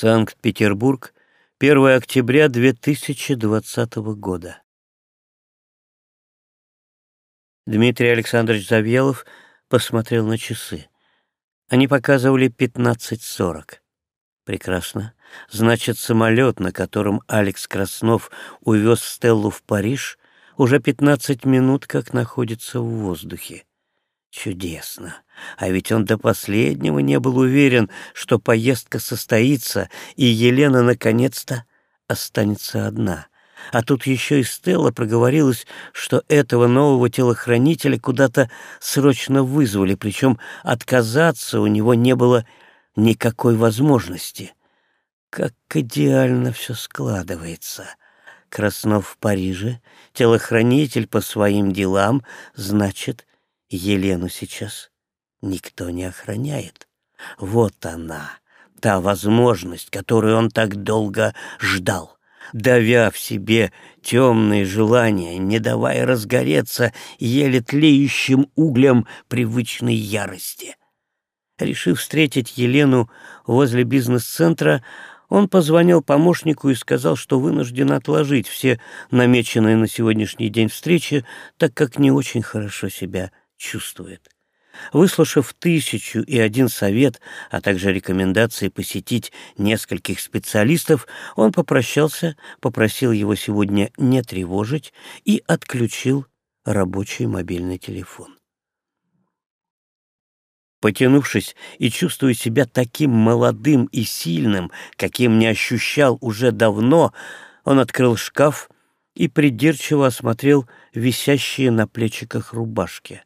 Санкт-Петербург, 1 октября 2020 года. Дмитрий Александрович Завьялов посмотрел на часы. Они показывали 15.40. Прекрасно. Значит, самолет, на котором Алекс Краснов увез Стеллу в Париж, уже 15 минут как находится в воздухе. Чудесно. А ведь он до последнего не был уверен, что поездка состоится, и Елена наконец-то останется одна. А тут еще и Стелла проговорилась, что этого нового телохранителя куда-то срочно вызвали, причем отказаться у него не было никакой возможности. Как идеально все складывается. Краснов в Париже, телохранитель по своим делам, значит, Елену сейчас никто не охраняет. Вот она, та возможность, которую он так долго ждал, давя в себе темные желания, не давая разгореться еле тлеющим углем привычной ярости. Решив встретить Елену возле бизнес-центра, он позвонил помощнику и сказал, что вынужден отложить все намеченные на сегодняшний день встречи, так как не очень хорошо себя чувствует. Выслушав тысячу и один совет, а также рекомендации посетить нескольких специалистов, он попрощался, попросил его сегодня не тревожить и отключил рабочий мобильный телефон. Потянувшись и чувствуя себя таким молодым и сильным, каким не ощущал уже давно, он открыл шкаф и придирчиво осмотрел висящие на плечиках рубашки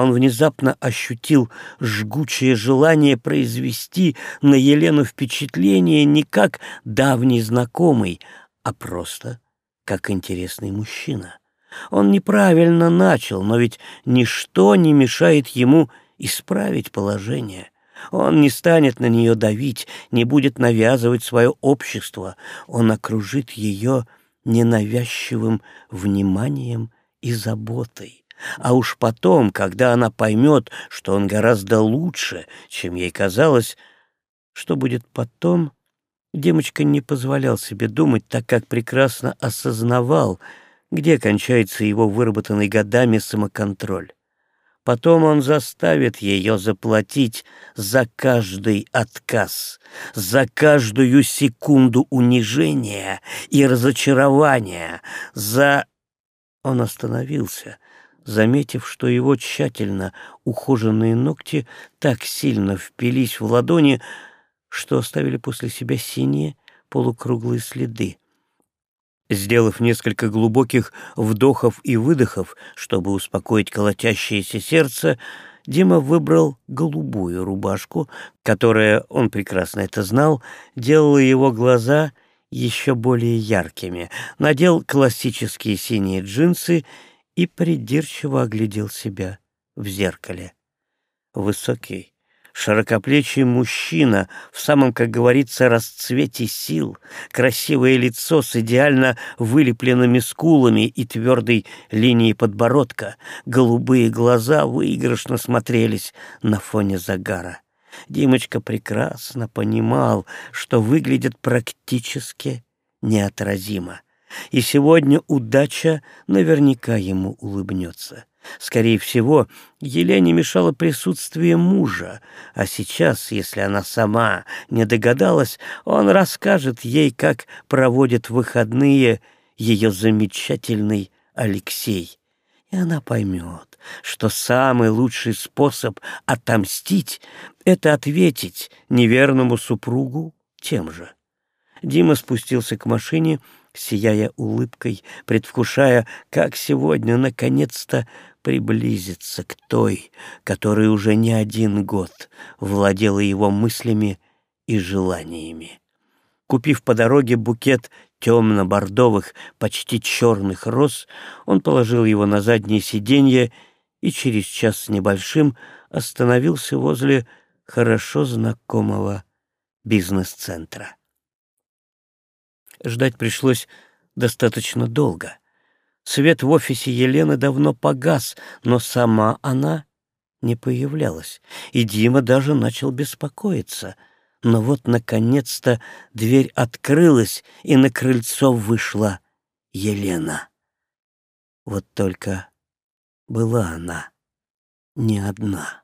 он внезапно ощутил жгучее желание произвести на Елену впечатление не как давний знакомый, а просто как интересный мужчина. Он неправильно начал, но ведь ничто не мешает ему исправить положение. Он не станет на нее давить, не будет навязывать свое общество. Он окружит ее ненавязчивым вниманием и заботой. А уж потом, когда она поймет, что он гораздо лучше, чем ей казалось, что будет потом, Демочка не позволял себе думать, так как прекрасно осознавал, где кончается его выработанный годами самоконтроль. Потом он заставит ее заплатить за каждый отказ, за каждую секунду унижения и разочарования, за... Он остановился, заметив, что его тщательно ухоженные ногти так сильно впились в ладони, что оставили после себя синие полукруглые следы. Сделав несколько глубоких вдохов и выдохов, чтобы успокоить колотящееся сердце, Дима выбрал голубую рубашку, которая, он прекрасно это знал, делала его глаза еще более яркими, надел классические синие джинсы и придирчиво оглядел себя в зеркале. Высокий, широкоплечий мужчина в самом, как говорится, расцвете сил, красивое лицо с идеально вылепленными скулами и твердой линией подбородка, голубые глаза выигрышно смотрелись на фоне загара. Димочка прекрасно понимал, что выглядит практически неотразимо. И сегодня удача наверняка ему улыбнется. Скорее всего, Елене мешало присутствие мужа, а сейчас, если она сама не догадалась, он расскажет ей, как проводит выходные ее замечательный Алексей. И она поймет, что самый лучший способ отомстить — это ответить неверному супругу тем же. Дима спустился к машине сияя улыбкой, предвкушая, как сегодня наконец-то приблизиться к той, которая уже не один год владела его мыслями и желаниями. Купив по дороге букет темно-бордовых, почти черных роз, он положил его на заднее сиденье и через час с небольшим остановился возле хорошо знакомого бизнес-центра. Ждать пришлось достаточно долго. Свет в офисе Елены давно погас, но сама она не появлялась, и Дима даже начал беспокоиться. Но вот, наконец-то, дверь открылась, и на крыльцо вышла Елена. Вот только была она не одна.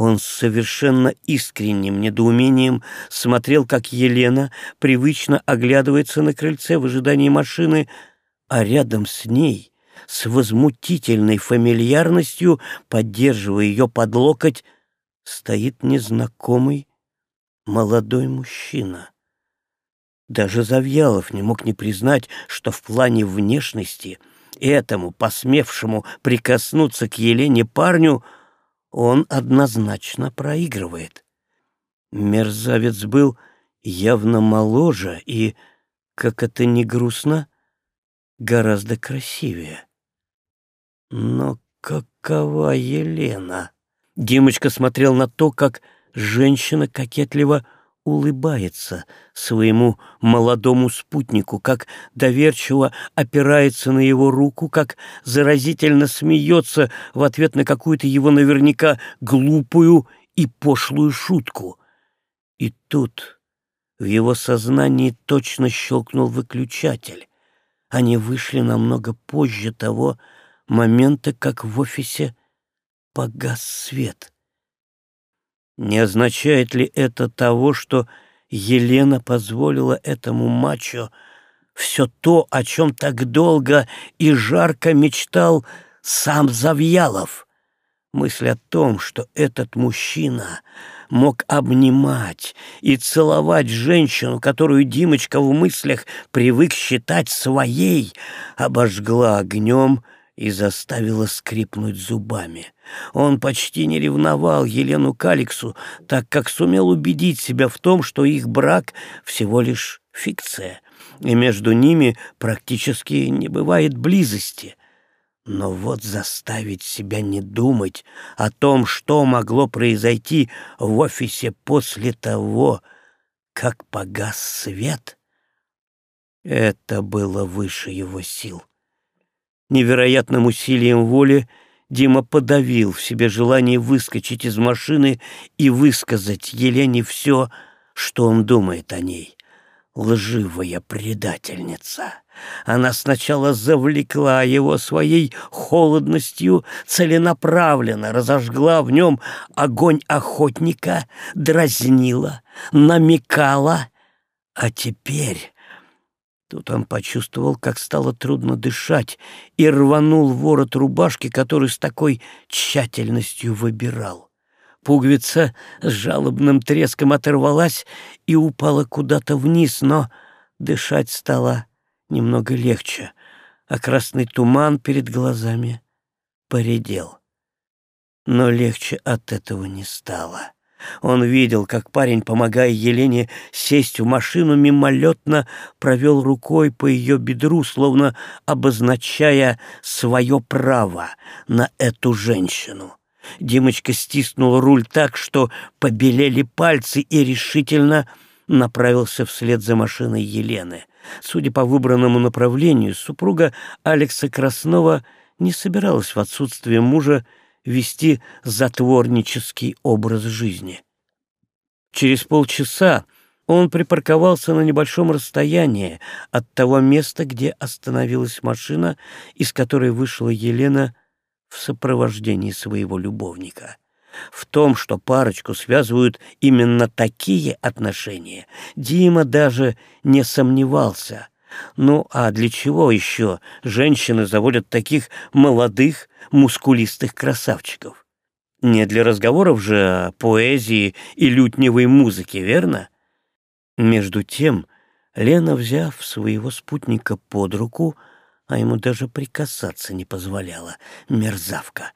Он с совершенно искренним недоумением смотрел, как Елена привычно оглядывается на крыльце в ожидании машины, а рядом с ней, с возмутительной фамильярностью, поддерживая ее под локоть, стоит незнакомый молодой мужчина. Даже Завьялов не мог не признать, что в плане внешности этому, посмевшему прикоснуться к Елене парню, он однозначно проигрывает. Мерзавец был явно моложе и, как это ни грустно, гораздо красивее. Но какова Елена? Димочка смотрел на то, как женщина кокетливо улыбается своему молодому спутнику, как доверчиво опирается на его руку, как заразительно смеется в ответ на какую-то его наверняка глупую и пошлую шутку. И тут в его сознании точно щелкнул выключатель. Они вышли намного позже того момента, как в офисе погас свет. Не означает ли это того, что Елена позволила этому мачо все то, о чем так долго и жарко мечтал сам Завьялов? Мысль о том, что этот мужчина мог обнимать и целовать женщину, которую Димочка в мыслях привык считать своей, обожгла огнем и заставила скрипнуть зубами. Он почти не ревновал Елену Каликсу, так как сумел убедить себя в том, что их брак всего лишь фикция, и между ними практически не бывает близости. Но вот заставить себя не думать о том, что могло произойти в офисе после того, как погас свет, это было выше его сил. Невероятным усилием воли Дима подавил в себе желание выскочить из машины и высказать Елене все, что он думает о ней. Лживая предательница. Она сначала завлекла его своей холодностью, целенаправленно разожгла в нем огонь охотника, дразнила, намекала, а теперь Тут он почувствовал, как стало трудно дышать, и рванул ворот рубашки, который с такой тщательностью выбирал. Пуговица с жалобным треском оторвалась и упала куда-то вниз, но дышать стало немного легче, а красный туман перед глазами поредел. Но легче от этого не стало. Он видел, как парень, помогая Елене сесть в машину, мимолетно провел рукой по ее бедру, словно обозначая свое право на эту женщину. Димочка стиснула руль так, что побелели пальцы и решительно направился вслед за машиной Елены. Судя по выбранному направлению, супруга Алекса Краснова не собиралась в отсутствие мужа вести затворнический образ жизни. Через полчаса он припарковался на небольшом расстоянии от того места, где остановилась машина, из которой вышла Елена в сопровождении своего любовника. В том, что парочку связывают именно такие отношения, Дима даже не сомневался. Ну а для чего еще женщины заводят таких молодых, мускулистых красавчиков? Не для разговоров же о поэзии и лютневой музыке, верно? Между тем, Лена, взяв своего спутника под руку, а ему даже прикасаться не позволяла, мерзавка,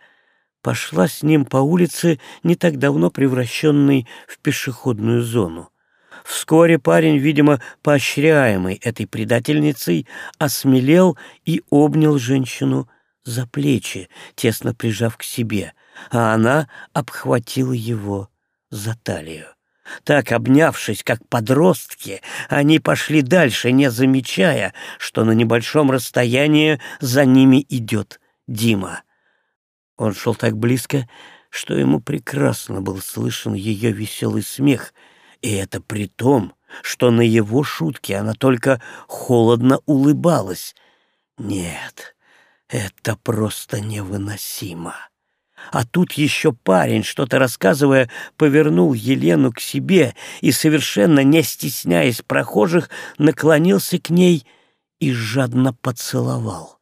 пошла с ним по улице, не так давно превращенной в пешеходную зону. Вскоре парень, видимо, поощряемый этой предательницей, осмелел и обнял женщину за плечи, тесно прижав к себе, а она обхватила его за талию. Так, обнявшись, как подростки, они пошли дальше, не замечая, что на небольшом расстоянии за ними идет Дима. Он шел так близко, что ему прекрасно был слышен ее веселый смех, и это при том, что на его шутки она только холодно улыбалась. Нет, это просто невыносимо. А тут еще парень, что-то рассказывая, повернул Елену к себе и, совершенно не стесняясь прохожих, наклонился к ней и жадно поцеловал.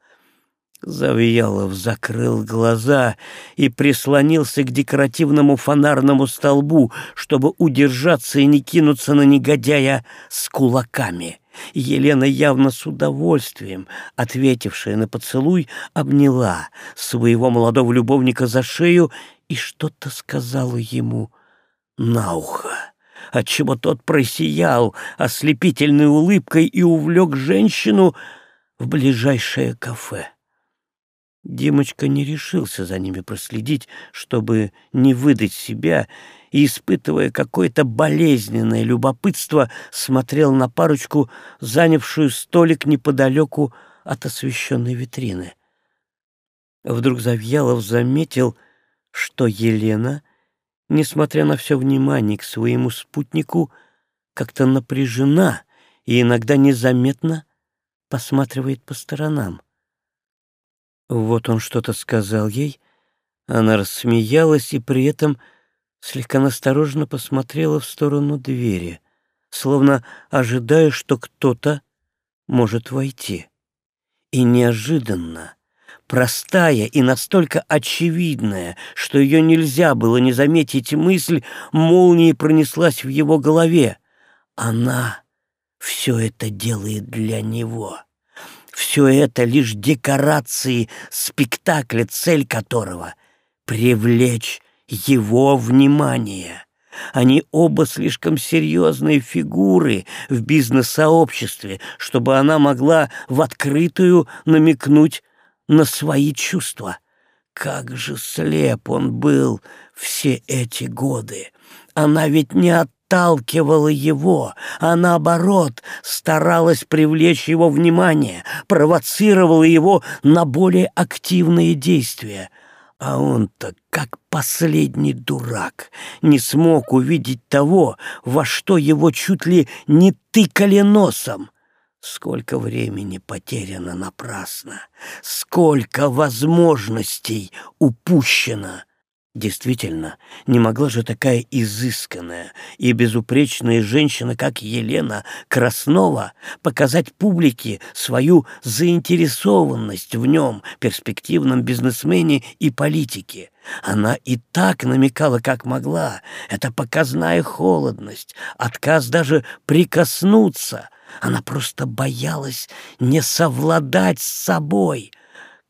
Завьялов закрыл глаза и прислонился к декоративному фонарному столбу, чтобы удержаться и не кинуться на негодяя с кулаками. Елена явно с удовольствием, ответившая на поцелуй, обняла своего молодого любовника за шею и что-то сказала ему на ухо, отчего тот просиял ослепительной улыбкой и увлек женщину в ближайшее кафе. Димочка не решился за ними проследить, чтобы не выдать себя, и, испытывая какое-то болезненное любопытство, смотрел на парочку, занявшую столик неподалеку от освещенной витрины. Вдруг Завьялов заметил, что Елена, несмотря на все внимание к своему спутнику, как-то напряжена и иногда незаметно посматривает по сторонам. Вот он что-то сказал ей, она рассмеялась и при этом слегка настороженно посмотрела в сторону двери, словно ожидая, что кто-то может войти. И неожиданно, простая и настолько очевидная, что ее нельзя было не заметить мысль, молнией пронеслась в его голове. Она все это делает для него. Все это лишь декорации спектакля, цель которого — привлечь его внимание. Они оба слишком серьезные фигуры в бизнес-сообществе, чтобы она могла в открытую намекнуть на свои чувства. Как же слеп он был все эти годы! Она ведь не от отталкивала его, а наоборот старалась привлечь его внимание, провоцировала его на более активные действия. А он-то, как последний дурак, не смог увидеть того, во что его чуть ли не тыкали носом. Сколько времени потеряно напрасно, сколько возможностей упущено. Действительно, не могла же такая изысканная и безупречная женщина, как Елена Краснова, показать публике свою заинтересованность в нем, перспективном бизнесмене и политике. Она и так намекала, как могла. Это показная холодность, отказ даже прикоснуться. Она просто боялась не совладать с собой.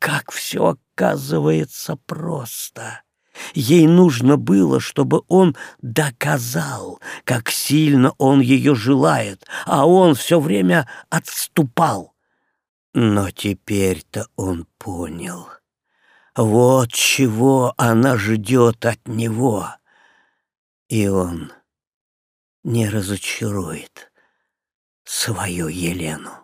Как все оказывается просто. Ей нужно было, чтобы он доказал, как сильно он ее желает, а он все время отступал. Но теперь-то он понял. Вот чего она ждет от него. И он не разочарует свою Елену.